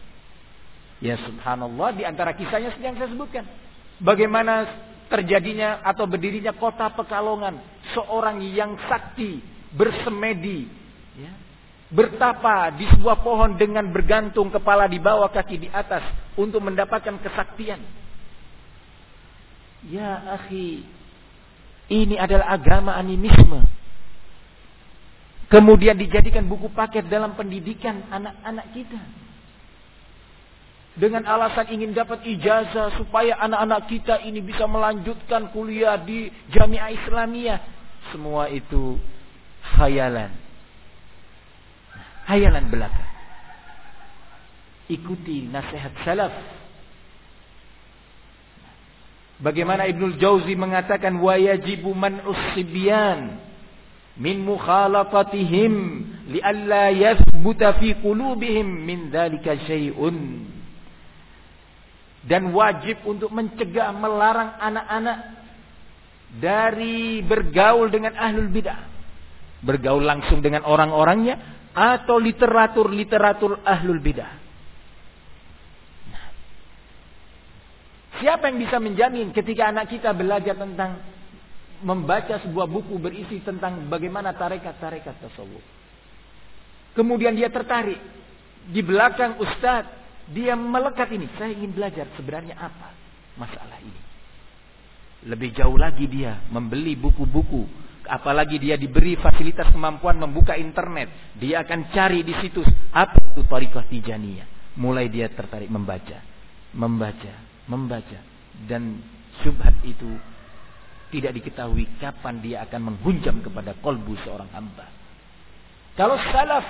Ya subhanallah di antara kisahnya yang saya sebutkan. Bagaimana terjadinya atau berdirinya kota Pekalongan. Seorang yang sakti, bersemedi, Ya. Bertapa di sebuah pohon dengan bergantung kepala di bawah kaki di atas untuk mendapatkan kesaktian. Ya akhi, ini adalah agama animisme. Kemudian dijadikan buku paket dalam pendidikan anak-anak kita. Dengan alasan ingin dapat ijazah supaya anak-anak kita ini bisa melanjutkan kuliah di Jamiah Islamiyah. Semua itu khayalan hayalan belaka. Ikuti nasihat salaf. Bagaimana Ibnul Jauzi mengatakan wa yajibu man usibyan min mukhalatatihim lialla yathbuta fi qulubihim min dhalika syai'un. Dan wajib untuk mencegah melarang anak-anak dari bergaul dengan ahlul bidah. Bergaul langsung dengan orang-orangnya atau literatur-literatur ahlul bidah. Siapa yang bisa menjamin ketika anak kita belajar tentang membaca sebuah buku berisi tentang bagaimana tarekat-tarekat tasawuf. Kemudian dia tertarik di belakang ustadz, dia melekat ini. Saya ingin belajar sebenarnya apa masalah ini. Lebih jauh lagi dia membeli buku-buku apalagi dia diberi fasilitas kemampuan membuka internet, dia akan cari di situs apa itu Tariqah Tijaniyah. Mulai dia tertarik membaca, membaca, membaca dan syubhat itu tidak diketahui kapan dia akan menghunjam kepada kolbu seorang hamba. Kalau salaf,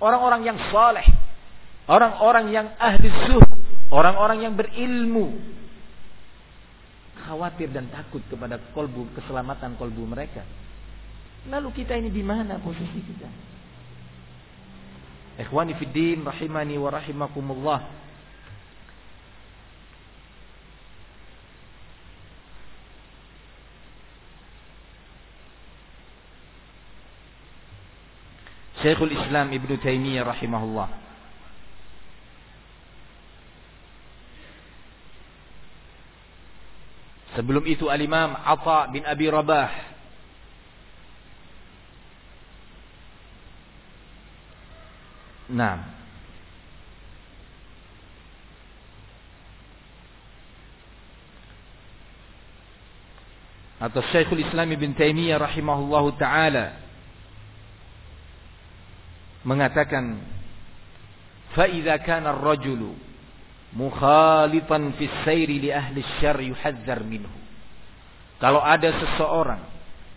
orang-orang yang saleh, orang-orang yang ahli zuhud, orang-orang yang berilmu, khawatir dan takut kepada kolbu keselamatan kolbu mereka. Lalu kita ini di mana posisi kita? Ikhwani fiddin rahimani wa rahimakumullah. Syekhul Islam Ibn Taimiyah rahimahullah Sebelum itu Al-Imam Atha bin Abi Rabah. Nah. Atau Syekhul Islam Ibn Taimiyah rahimahullahu taala mengatakan kana ar-rajulu mukhalitan fi sayri li ahli syarr yuhadzar minhu. Kalau ada seseorang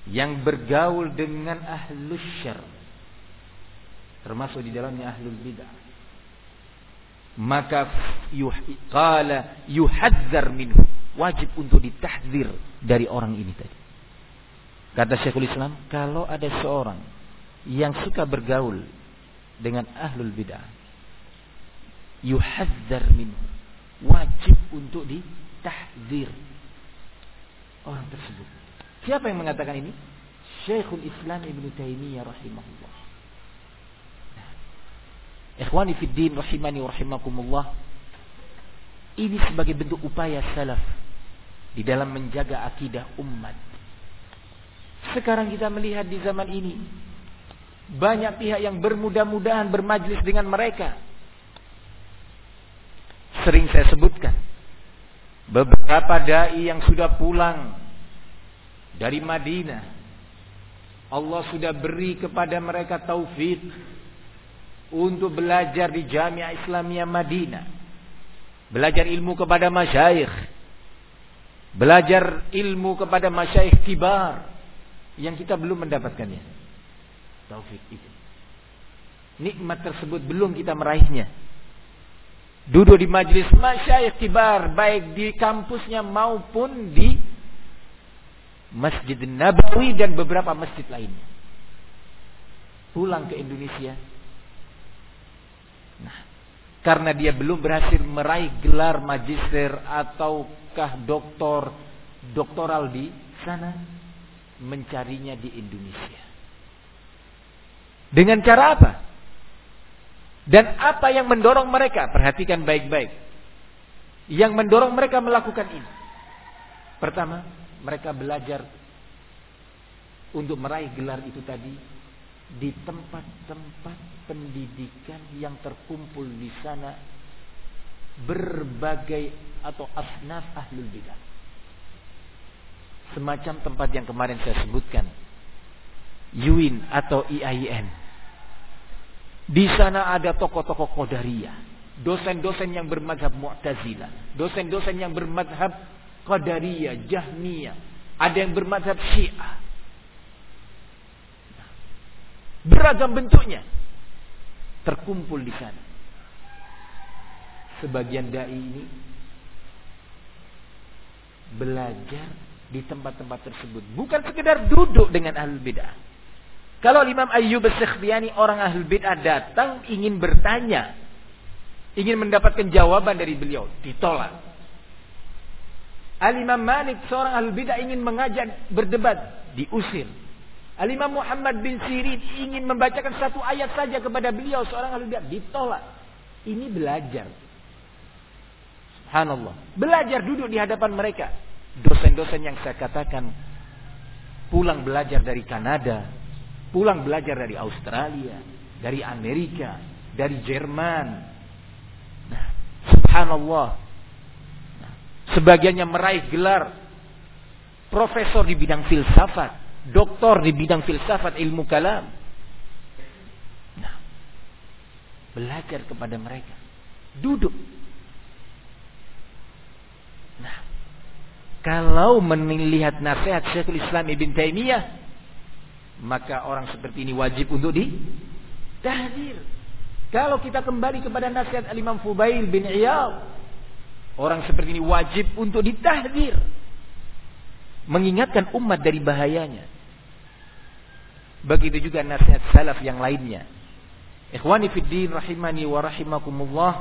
yang bergaul dengan ahlus syarr termasuk di dalamnya ahlul bidah maka yuh, qala yuhadzar minhu wajib untuk ditahdzir dari orang ini tadi kata Syekhul Islam kalau ada seorang yang suka bergaul dengan ahlul bidah yuhadzar minhu wajib untuk ditahzir orang tersebut. Siapa yang mengatakan ini? Syekhul Islam Ibn Taimiyah rahimahullah. Ikhwani fid din rahimani rahimakumullah. Ini sebagai bentuk upaya salaf di dalam menjaga akidah umat. Sekarang kita melihat di zaman ini banyak pihak yang bermudah-mudahan bermajlis dengan mereka sering saya sebutkan. Beberapa dai yang sudah pulang dari Madinah. Allah sudah beri kepada mereka taufik untuk belajar di Jamiah Islamiyah Madinah. Belajar ilmu kepada masyayikh. Belajar ilmu kepada masyayikh kibar yang kita belum mendapatkannya. Taufik itu. Nikmat tersebut belum kita meraihnya. Duduk di majlis masyayikh kibar baik di kampusnya maupun di Masjid Nabawi dan beberapa masjid lainnya. Pulang ke Indonesia. Nah, karena dia belum berhasil meraih gelar magister ataukah doktor doktoral di sana mencarinya di Indonesia. Dengan cara apa? Dan apa yang mendorong mereka? Perhatikan baik-baik. Yang mendorong mereka melakukan ini. Pertama, mereka belajar untuk meraih gelar itu tadi di tempat-tempat pendidikan yang terkumpul di sana berbagai atau asnaf ahlul bidah. Semacam tempat yang kemarin saya sebutkan. UIN atau IAIN di sana ada tokoh-tokoh Qadariyah. Dosen-dosen yang bermadhab Mu'tazilah. Dosen-dosen yang bermadhab Qadariyah, Jahmiyah. Ada yang bermadhab Syiah. Beragam bentuknya. Terkumpul di sana. Sebagian da'i ini belajar di tempat-tempat tersebut. Bukan sekedar duduk dengan ahli bid'ah. Kalau Imam Ayyub As-Sikhtiyani orang ahli bid'ah datang ingin bertanya, ingin mendapatkan jawaban dari beliau, ditolak. Al-Imam Malik seorang ahli bid'ah ingin mengajak berdebat, diusir. Al-Imam Muhammad bin Sirin ingin membacakan satu ayat saja kepada beliau seorang ahli bid'ah, ditolak. Ini belajar. Subhanallah. Belajar duduk di hadapan mereka. Dosen-dosen yang saya katakan pulang belajar dari Kanada, pulang belajar dari Australia, dari Amerika, dari Jerman. Nah, subhanallah. Nah, sebagiannya meraih gelar profesor di bidang filsafat doktor di bidang filsafat ilmu kalam. Nah, belajar kepada mereka. Duduk. Nah, kalau melihat nasihat Syekhul Islam Ibn Taimiyah, maka orang seperti ini wajib untuk di tahdir. Kalau kita kembali kepada nasihat Al-Imam Fubail bin Iyad, orang seperti ini wajib untuk ditahdir. Mengingatkan umat dari bahayanya. Begitu juga nasihat salaf yang lainnya. Ikhwani fid din rahimani wa rahimakumullah.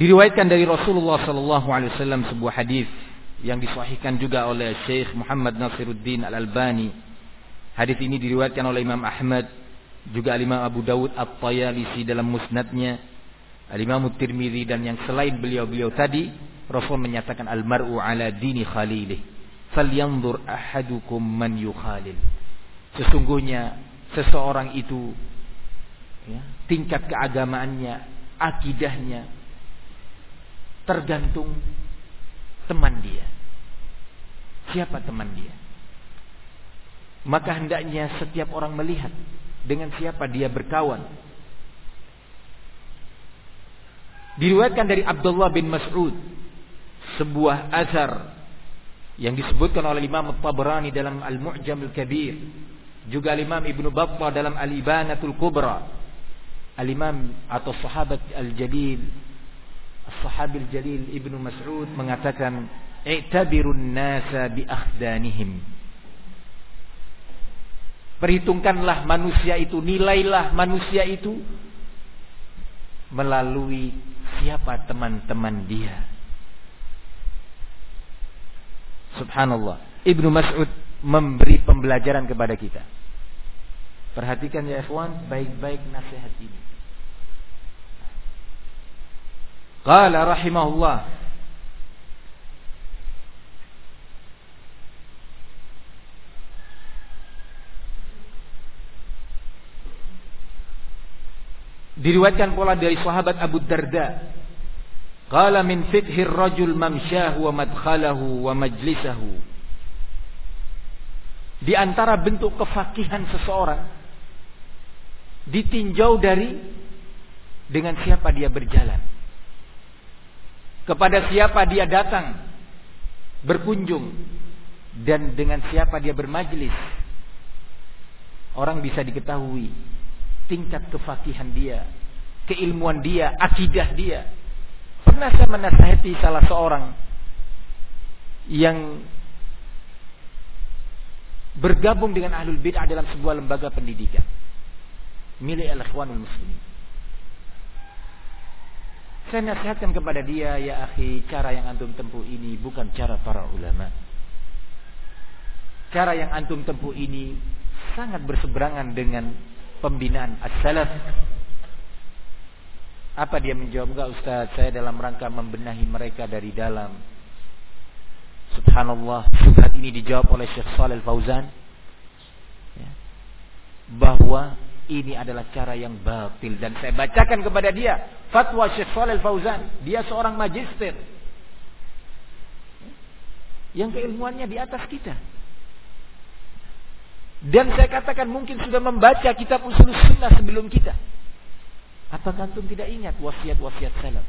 Diriwayatkan dari Rasulullah sallallahu alaihi wasallam sebuah hadis yang disahihkan juga oleh Syekh Muhammad Nasiruddin Al-Albani. Hadis ini diriwayatkan oleh Imam Ahmad, juga Imam Abu Dawud At-Tayalisi dalam musnadnya, Imam Tirmidzi dan yang selain beliau-beliau tadi, Rasul menyatakan al-mar'u ala dini khalilih. Falyanzur ahadukum man yukhalil. Sesungguhnya seseorang itu ya, tingkat keagamaannya, akidahnya, tergantung teman dia. Siapa teman dia? Maka hendaknya setiap orang melihat dengan siapa dia berkawan. Diriwayatkan dari Abdullah bin Mas'ud sebuah azhar yang disebutkan oleh Imam At-Tabrani dalam Al-Mu'jam Al-Kabir, juga Imam Ibnu Battah dalam Al-Ibanatul Kubra, Al-Imam atau sahabat Al-Jalil Sahabil Jalil Ibnu Mas'ud mengatakan, "I'tabirun nasa bi akhdanihim." Perhitungkanlah manusia itu, nilailah manusia itu melalui siapa teman-teman dia. Subhanallah. Ibnu Mas'ud memberi pembelajaran kepada kita. Perhatikan ya ikhwan, baik-baik nasihat ini. Qala rahimahullah Diriwayatkan pula dari sahabat Abu Darda. Qala min fiqhir rajul mamsyahu wa madkhalahu wa majlisahu. Di antara bentuk kefakihan seseorang ditinjau dari dengan siapa dia berjalan kepada siapa dia datang berkunjung dan dengan siapa dia bermajlis orang bisa diketahui tingkat kefakihan dia keilmuan dia akidah dia. Pernah saya menasihati salah seorang yang bergabung dengan ahlul bid'ah dalam sebuah lembaga pendidikan milik al-ikhwanul muslimin saya nasihatkan kepada dia, ya akhi, cara yang antum tempuh ini bukan cara para ulama. Cara yang antum tempuh ini sangat berseberangan dengan pembinaan as-salaf. Apa dia menjawab? Enggak Ustaz, saya dalam rangka membenahi mereka dari dalam. Subhanallah, subhat ini dijawab oleh Syekh Shalal Fauzan. Ya. Bahwa ini adalah cara yang batil. Dan saya bacakan kepada dia. Fatwa Syekh Shalal Fauzan. Dia seorang magister. Yang keilmuannya di atas kita. Dan saya katakan mungkin sudah membaca kitab usul sunnah sebelum kita. Apakah antum tidak ingat wasiat-wasiat salaf?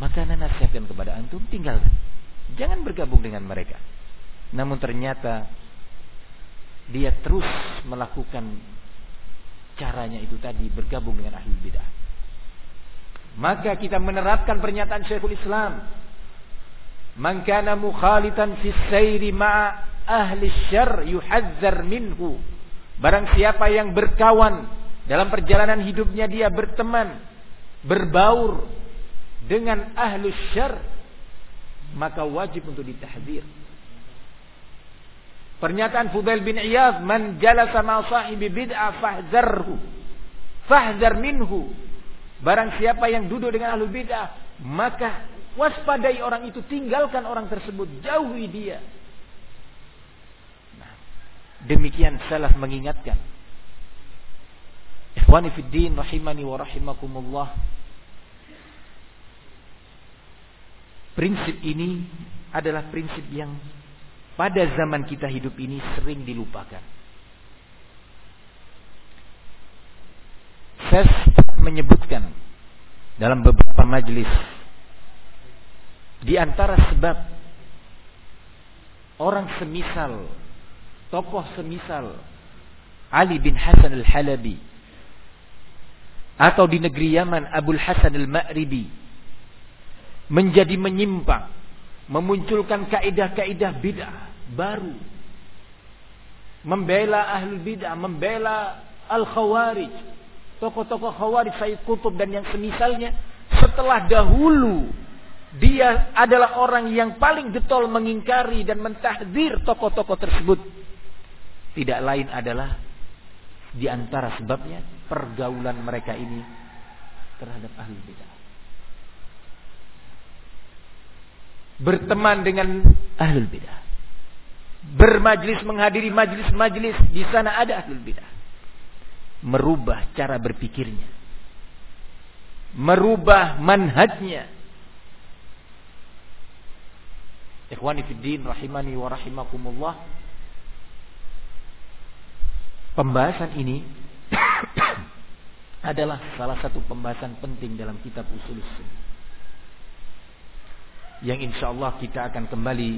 Maka nasihatkan kepada antum tinggalkan. Jangan bergabung dengan mereka. Namun ternyata dia terus melakukan caranya itu tadi bergabung dengan ahli bidah. Maka kita menerapkan pernyataan Syekhul Islam. Man kana mukhalitan fi sayri ma'a ahli syarr yuhazzar minhu. Barang siapa yang berkawan dalam perjalanan hidupnya dia berteman, berbaur dengan ahli syarr, maka wajib untuk ditahdir. Pernyataan Fudail bin Iyad, "Man jalasa ma sahibi bid'ah fahzarhu." Fahdar minhu. Barang siapa yang duduk dengan ahlul bidah, maka waspadai orang itu, tinggalkan orang tersebut, jauhi dia. Nah, demikian salaf mengingatkan. Ikhwani fid din rahimani wa rahimakumullah. Prinsip ini adalah prinsip yang pada zaman kita hidup ini sering dilupakan. Saya menyebutkan dalam beberapa majelis di antara sebab orang semisal tokoh semisal Ali bin Hasan al-Halabi atau di negeri Yaman Abdul Hasan al-Ma'ribi menjadi menyimpang memunculkan kaidah-kaidah bid'ah baru membela ahli bid'ah membela al-khawarij tokoh-tokoh Khawarij Sayyid Kutub dan yang semisalnya setelah dahulu dia adalah orang yang paling getol mengingkari dan mentahdir tokoh-tokoh tersebut. Tidak lain adalah di antara sebabnya pergaulan mereka ini terhadap ahli bidah. Berteman dengan ahli bidah. Bermajlis menghadiri majlis-majlis di sana ada ahli bidah merubah cara berpikirnya, merubah manhajnya. Ikhwani fiddin rahimani wa rahimakumullah. Pembahasan ini *coughs* adalah salah satu pembahasan penting dalam kitab usul sunnah. Yang insya Allah kita akan kembali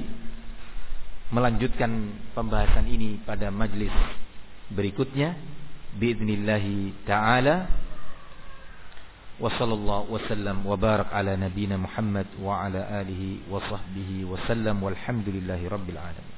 melanjutkan pembahasan ini pada majlis berikutnya بإذن الله تعالى وصلى الله وسلم وبارك على نبينا محمد وعلى آله وصحبه وسلم والحمد لله رب العالمين